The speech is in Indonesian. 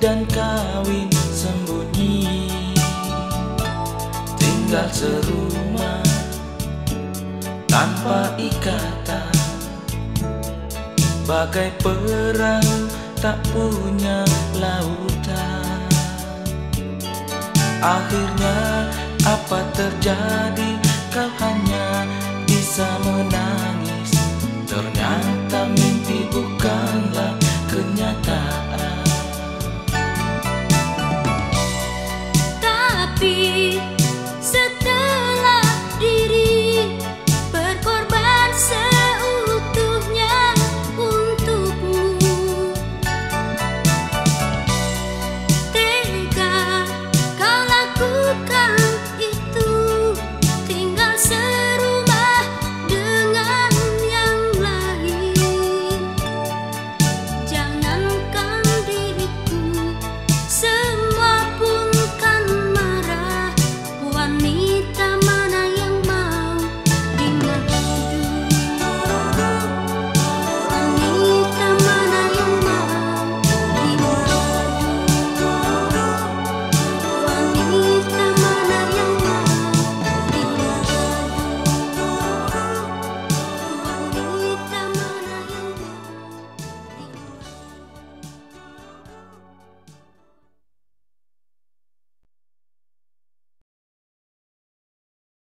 dan kawin sembunyi. Tinggal serumah tanpa ikatan. Bagai perang tak punya lautan. Akhirnya apa terjadi? Kau hanya bisa menangis. Ternyata.